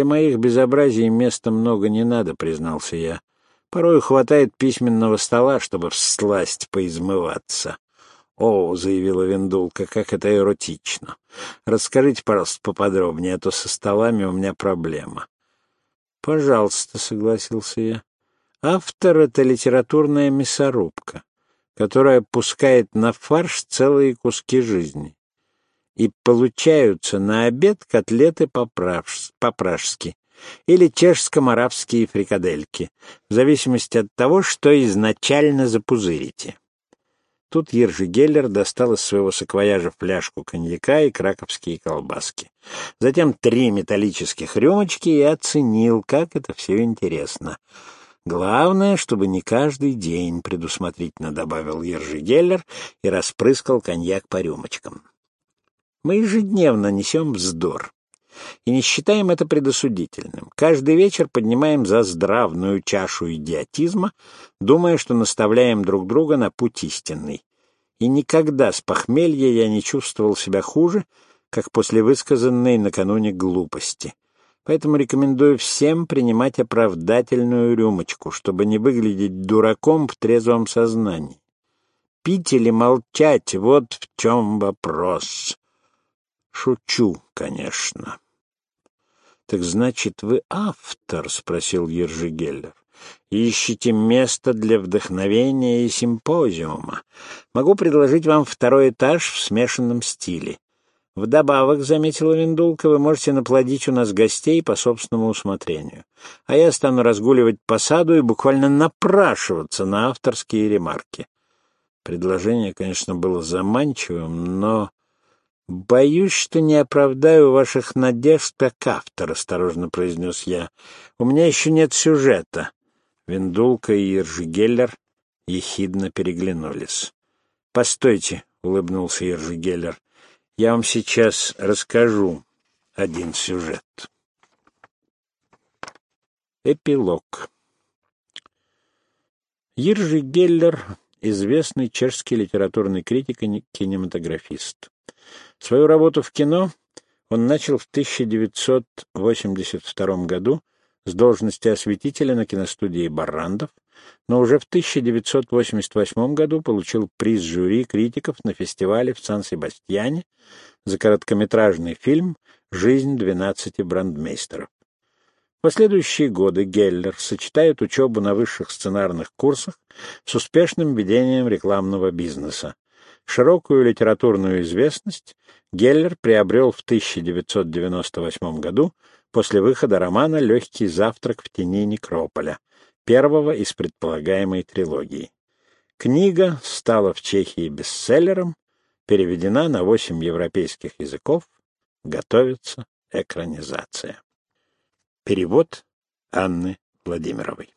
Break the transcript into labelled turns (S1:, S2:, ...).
S1: Для моих безобразий места много не надо, признался я. Порой хватает письменного стола, чтобы всласть поизмываться. «О», — заявила Виндулка, — «как это эротично! Расскажите, пожалуйста, поподробнее, а то со столами у меня проблема». «Пожалуйста», — согласился я. «Автор — это литературная мясорубка, которая пускает на фарш целые куски жизни. И получаются на обед котлеты по-пражски или чешско-моравские фрикадельки, в зависимости от того, что изначально запузырите». Тут Ержи Геллер достал из своего саквояжа фляжку коньяка и краковские колбаски. Затем три металлических рюмочки и оценил, как это все интересно. Главное, чтобы не каждый день, предусмотрительно добавил Ержи Геллер и распрыскал коньяк по рюмочкам. Мы ежедневно несем вздор и не считаем это предосудительным. Каждый вечер поднимаем за здравную чашу идиотизма, думая, что наставляем друг друга на путь истинный. И никогда с похмелья я не чувствовал себя хуже, как после высказанной накануне глупости. Поэтому рекомендую всем принимать оправдательную рюмочку, чтобы не выглядеть дураком в трезвом сознании. Пить или молчать — вот в чем вопрос. Шучу, конечно. — Так значит, вы автор? — спросил Ержигеллер. — Ищите место для вдохновения и симпозиума. Могу предложить вам второй этаж в смешанном стиле. Вдобавок, — заметила Виндулка, — вы можете наплодить у нас гостей по собственному усмотрению. А я стану разгуливать по саду и буквально напрашиваться на авторские ремарки. Предложение, конечно, было заманчивым, но... «Боюсь, что не оправдаю ваших надежд как автор», — осторожно произнес я. «У меня еще нет сюжета». Виндулка и Иржигеллер ехидно переглянулись. «Постойте», — улыбнулся Иржигеллер. «Я вам сейчас расскажу один сюжет». Эпилог Иржи Геллер — известный чешский литературный критик и кинематографист. Свою работу в кино он начал в 1982 году с должности осветителя на киностудии «Баррандов», но уже в 1988 году получил приз жюри критиков на фестивале в Сан-Себастьяне за короткометражный фильм «Жизнь двенадцати брандмейстеров». Последующие годы Геллер сочетает учебу на высших сценарных курсах с успешным ведением рекламного бизнеса. Широкую литературную известность Геллер приобрел в 1998 году после выхода романа «Легкий завтрак в тени некрополя», первого из предполагаемой трилогии. Книга стала в Чехии бестселлером, переведена на восемь европейских языков, готовится экранизация. Перевод Анны Владимировой